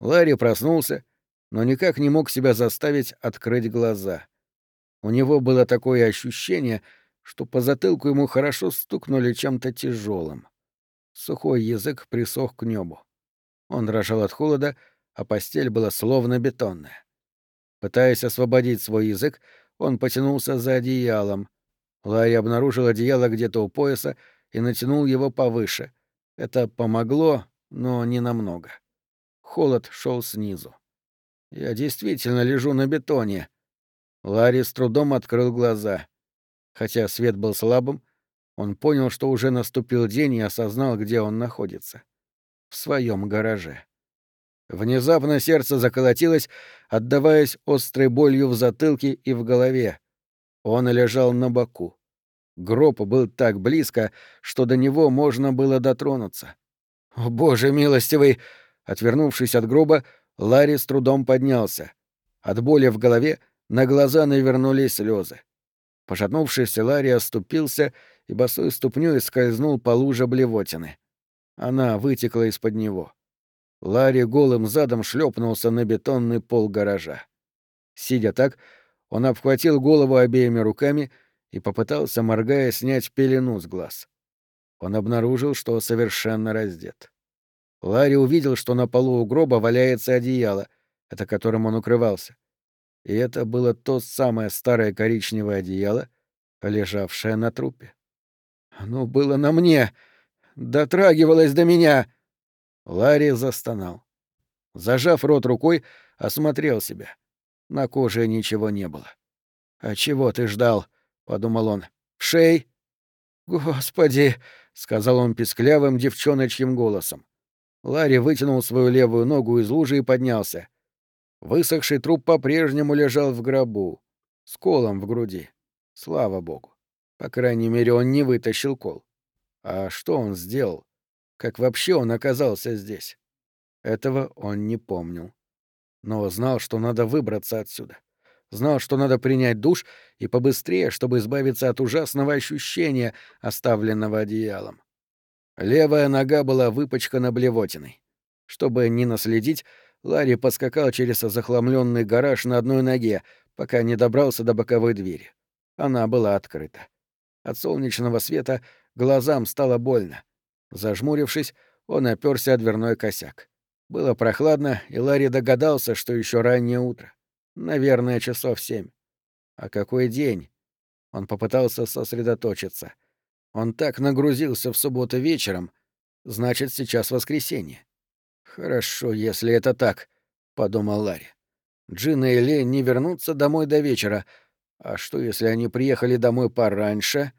Ларри проснулся, но никак не мог себя заставить открыть глаза. У него было такое ощущение, что по затылку ему хорошо стукнули чем-то тяжелым. Сухой язык присох к небу. Он дрожал от холода, а постель была словно бетонная. Пытаясь освободить свой язык, он потянулся за одеялом. Ларри обнаружил одеяло где-то у пояса и натянул его повыше. Это помогло, но не намного. Холод шел снизу. Я действительно лежу на бетоне. Ларри с трудом открыл глаза. Хотя свет был слабым, он понял, что уже наступил день и осознал, где он находится. В своем гараже. Внезапно сердце заколотилось, отдаваясь острой болью в затылке и в голове. Он лежал на боку. Гроб был так близко, что до него можно было дотронуться. «О, боже милостивый!» Отвернувшись от гроба, Ларри с трудом поднялся. От боли в голове на глаза навернулись слезы. Пошатнувшись, Ларри оступился и босой ступнёй скользнул по луже блевотины. Она вытекла из-под него. Ларри голым задом шлепнулся на бетонный пол гаража. Сидя так, он обхватил голову обеими руками и попытался, моргая, снять пелену с глаз. Он обнаружил, что совершенно раздет. Ларри увидел, что на полу у гроба валяется одеяло, это которым он укрывался. И это было то самое старое коричневое одеяло, лежавшее на трупе. Оно было на мне, дотрагивалось до меня. Ларри застонал. Зажав рот рукой, осмотрел себя. На коже ничего не было. «А чего ты ждал?» — подумал он. «Шей?» «Господи!» — сказал он писклявым девчоночьим голосом. Ларри вытянул свою левую ногу из лужи и поднялся. Высохший труп по-прежнему лежал в гробу, с колом в груди. Слава богу. По крайней мере, он не вытащил кол. А что он сделал? Как вообще он оказался здесь? Этого он не помнил. Но знал, что надо выбраться отсюда. Знал, что надо принять душ и побыстрее, чтобы избавиться от ужасного ощущения, оставленного одеялом. Левая нога была выпачкана блевотиной. Чтобы не наследить, Ларри поскакал через захламленный гараж на одной ноге, пока не добрался до боковой двери. Она была открыта. От солнечного света глазам стало больно. Зажмурившись, он оперся о дверной косяк. Было прохладно, и Ларри догадался, что еще раннее утро. Наверное, часов семь. А какой день? Он попытался сосредоточиться — он так нагрузился в субботу вечером, значит, сейчас воскресенье. Хорошо, если это так, подумал Ларри. Джина и Ле не вернутся домой до вечера. А что, если они приехали домой пораньше?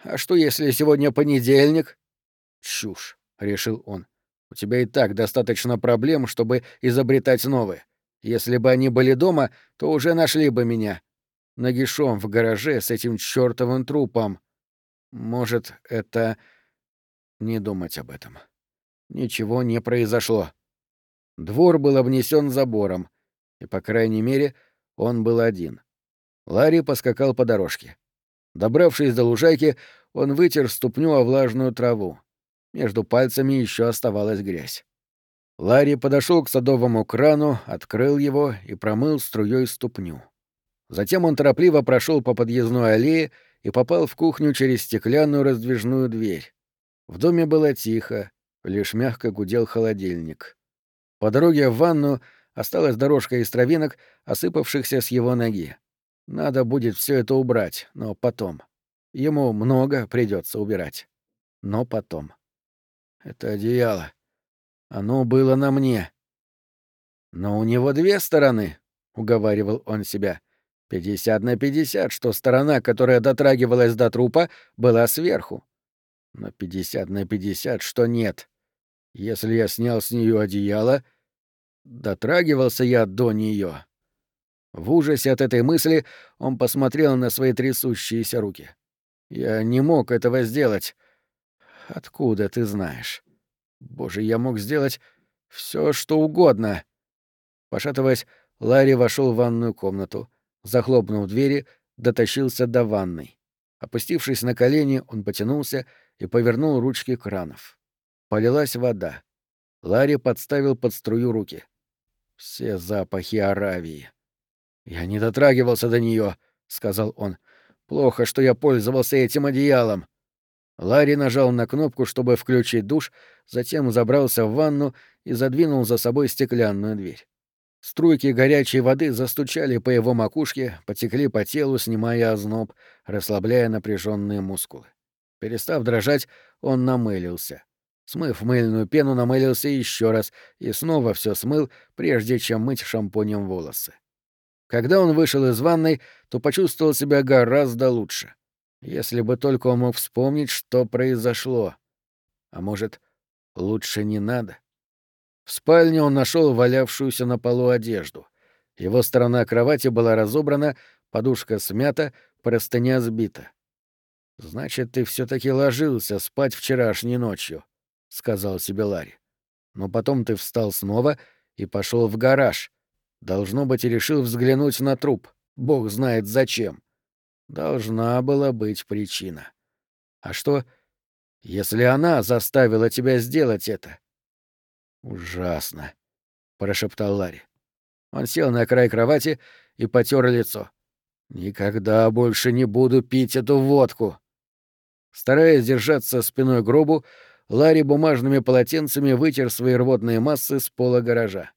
А что, если сегодня понедельник? Чушь, решил он. У тебя и так достаточно проблем, чтобы изобретать новые. Если бы они были дома, то уже нашли бы меня. Нагишом в гараже с этим чёртовым трупом. Может, это... Не думать об этом. Ничего не произошло. Двор был обнесен забором, и, по крайней мере, он был один. Ларри поскакал по дорожке. Добравшись до лужайки, он вытер ступню о влажную траву. Между пальцами еще оставалась грязь. Ларри подошел к садовому крану, открыл его и промыл струей ступню. Затем он торопливо прошел по подъездной аллее и попал в кухню через стеклянную раздвижную дверь. В доме было тихо, лишь мягко гудел холодильник. По дороге в ванну осталась дорожка из травинок, осыпавшихся с его ноги. Надо будет все это убрать, но потом. Ему много придется убирать. Но потом. Это одеяло. Оно было на мне. Но у него две стороны, — уговаривал он себя. Пятьдесят на пятьдесят, что сторона, которая дотрагивалась до трупа, была сверху. Но пятьдесят на пятьдесят, что нет. Если я снял с нее одеяло, дотрагивался я до нее. В ужасе от этой мысли он посмотрел на свои трясущиеся руки. Я не мог этого сделать. Откуда ты знаешь? Боже, я мог сделать все, что угодно. Пошатываясь, Ларри вошел в ванную комнату. Захлопнув двери, дотащился до ванной. Опустившись на колени, он потянулся и повернул ручки кранов. Полилась вода. Ларри подставил под струю руки. Все запахи Аравии. «Я не дотрагивался до нее, сказал он. «Плохо, что я пользовался этим одеялом». Ларри нажал на кнопку, чтобы включить душ, затем забрался в ванну и задвинул за собой стеклянную дверь. Струйки горячей воды застучали по его макушке, потекли по телу, снимая озноб, расслабляя напряженные мускулы. Перестав дрожать, он намылился. Смыв мыльную пену, намылился еще раз и снова все смыл, прежде чем мыть шампунем волосы. Когда он вышел из ванной, то почувствовал себя гораздо лучше. Если бы только он мог вспомнить, что произошло. А может, лучше не надо? В спальне он нашел валявшуюся на полу одежду. Его сторона кровати была разобрана, подушка смята, простыня сбита. «Значит, ты все таки ложился спать вчерашней ночью», — сказал себе Ларри. «Но потом ты встал снова и пошел в гараж. Должно быть, решил взглянуть на труп. Бог знает зачем. Должна была быть причина. А что, если она заставила тебя сделать это?» «Ужасно», — прошептал Ларри. Он сел на край кровати и потер лицо. «Никогда больше не буду пить эту водку!» Стараясь держаться спиной гробу, Ларри бумажными полотенцами вытер свои рвотные массы с пола гаража.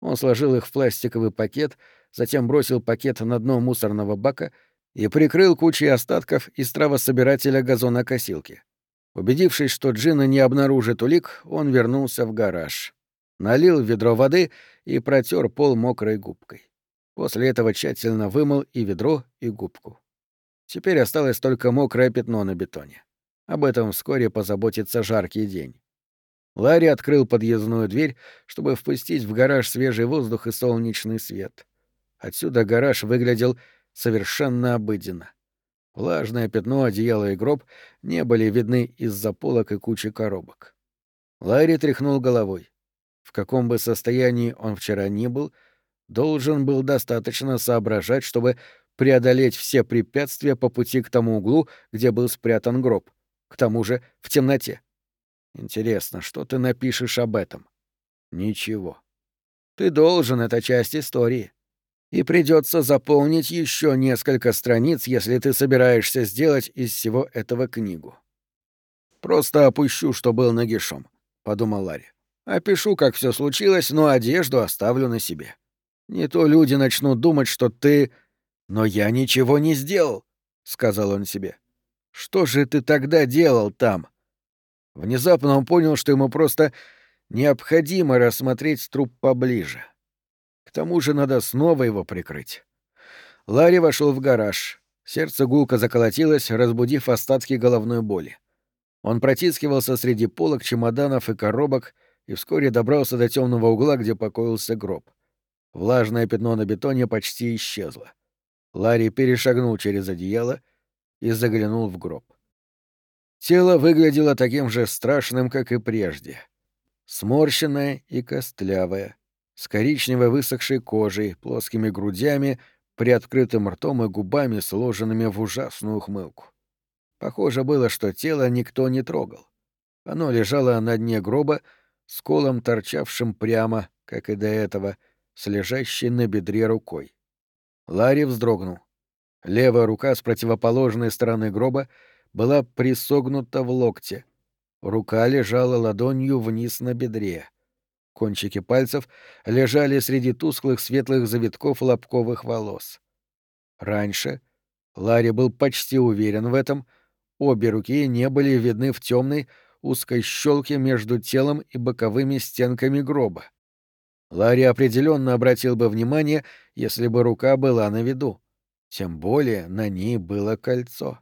Он сложил их в пластиковый пакет, затем бросил пакет на дно мусорного бака и прикрыл кучей остатков из травособирателя газонокосилки. Убедившись, что Джина не обнаружит улик, он вернулся в гараж. Налил ведро воды и протер пол мокрой губкой. После этого тщательно вымыл и ведро, и губку. Теперь осталось только мокрое пятно на бетоне. Об этом вскоре позаботится жаркий день. Ларри открыл подъездную дверь, чтобы впустить в гараж свежий воздух и солнечный свет. Отсюда гараж выглядел совершенно обыденно. Влажное пятно, одеяло и гроб не были видны из-за полок и кучи коробок. Ларри тряхнул головой. В каком бы состоянии он вчера ни был, должен был достаточно соображать, чтобы преодолеть все препятствия по пути к тому углу, где был спрятан гроб. К тому же в темноте. Интересно, что ты напишешь об этом? Ничего. Ты должен, это часть истории и придется заполнить еще несколько страниц, если ты собираешься сделать из всего этого книгу. Просто опущу, что был нагишом, подумал Ларри. Опишу, как все случилось, но одежду оставлю на себе. Не то люди начнут думать, что ты... Но я ничего не сделал, сказал он себе. Что же ты тогда делал там? Внезапно он понял, что ему просто необходимо рассмотреть труп поближе. Тому же надо снова его прикрыть. Ларри вошел в гараж. Сердце гулко заколотилось, разбудив остатки головной боли. Он протискивался среди полок, чемоданов и коробок и вскоре добрался до темного угла, где покоился гроб. Влажное пятно на бетоне почти исчезло. Ларри перешагнул через одеяло и заглянул в гроб. Тело выглядело таким же страшным, как и прежде. Сморщенное и костлявое, с коричневой высохшей кожей, плоскими грудями, приоткрытым ртом и губами, сложенными в ужасную ухмылку. Похоже было, что тело никто не трогал. Оно лежало на дне гроба, с колом, торчавшим прямо, как и до этого, с лежащей на бедре рукой. Ларри вздрогнул. Левая рука с противоположной стороны гроба была присогнута в локте. Рука лежала ладонью вниз на бедре. Кончики пальцев лежали среди тусклых светлых завитков лобковых волос. Раньше, Ларри был почти уверен в этом, обе руки не были видны в темной, узкой щелке между телом и боковыми стенками гроба. Ларри определенно обратил бы внимание, если бы рука была на виду. Тем более на ней было кольцо.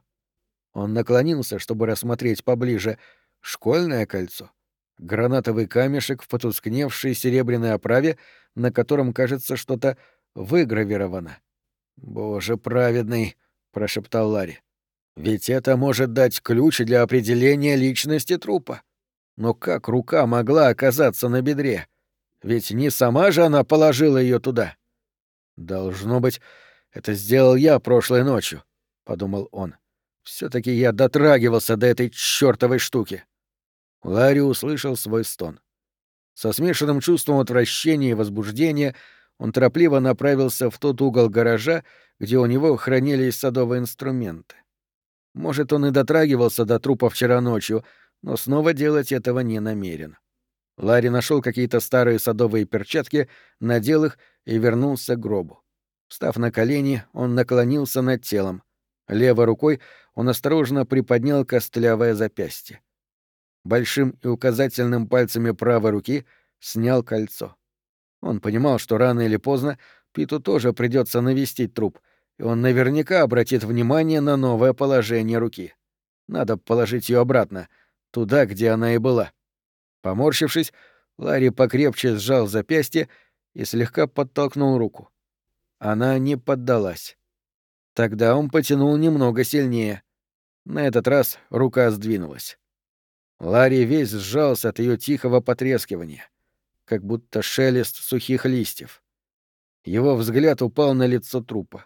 Он наклонился, чтобы рассмотреть поближе школьное кольцо гранатовый камешек в потускневшей серебряной оправе, на котором, кажется, что-то выгравировано. «Боже праведный!» — прошептал Ларри. «Ведь это может дать ключ для определения личности трупа. Но как рука могла оказаться на бедре? Ведь не сама же она положила ее туда». «Должно быть, это сделал я прошлой ночью», — подумал он. все таки я дотрагивался до этой чёртовой штуки». Ларри услышал свой стон. Со смешанным чувством отвращения и возбуждения он торопливо направился в тот угол гаража, где у него хранились садовые инструменты. Может, он и дотрагивался до трупа вчера ночью, но снова делать этого не намерен. Ларри нашел какие-то старые садовые перчатки, надел их и вернулся к гробу. Встав на колени, он наклонился над телом. Левой рукой он осторожно приподнял костлявое запястье. Большим и указательным пальцами правой руки снял кольцо. Он понимал, что рано или поздно Питу тоже придется навестить труп, и он наверняка обратит внимание на новое положение руки. Надо положить ее обратно, туда, где она и была. Поморщившись, Ларри покрепче сжал запястье и слегка подтолкнул руку. Она не поддалась. Тогда он потянул немного сильнее. На этот раз рука сдвинулась. Ларри весь сжался от ее тихого потрескивания, как будто шелест сухих листьев. Его взгляд упал на лицо трупа.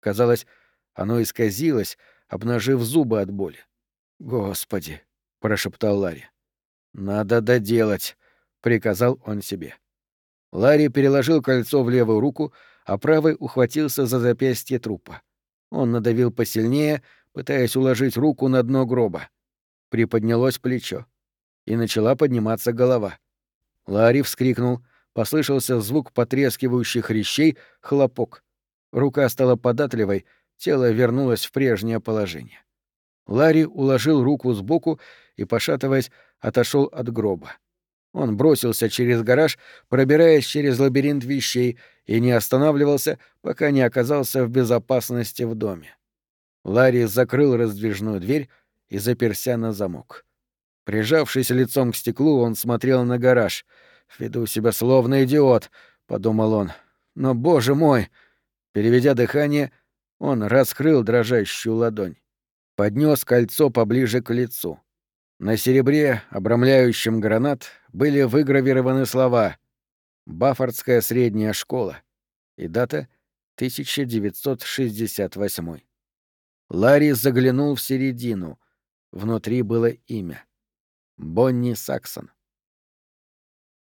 Казалось, оно исказилось, обнажив зубы от боли. «Господи!» — прошептал Ларри. «Надо доделать», — приказал он себе. Ларри переложил кольцо в левую руку, а правый ухватился за запястье трупа. Он надавил посильнее, пытаясь уложить руку на дно гроба. Приподнялось плечо. И начала подниматься голова. Ларри вскрикнул. Послышался звук потрескивающих хрящей, хлопок. Рука стала податливой, тело вернулось в прежнее положение. Ларри уложил руку сбоку и, пошатываясь, отошел от гроба. Он бросился через гараж, пробираясь через лабиринт вещей, и не останавливался, пока не оказался в безопасности в доме. Ларри закрыл раздвижную дверь и заперся на замок. Прижавшись лицом к стеклу, он смотрел на гараж. «Веду себя словно идиот», — подумал он. «Но, боже мой!» Переведя дыхание, он раскрыл дрожащую ладонь. Поднес кольцо поближе к лицу. На серебре, обрамляющем гранат, были выгравированы слова «Баффордская средняя школа» и дата 1968. Ларри заглянул в середину. Внутри было имя. Бонни Саксон.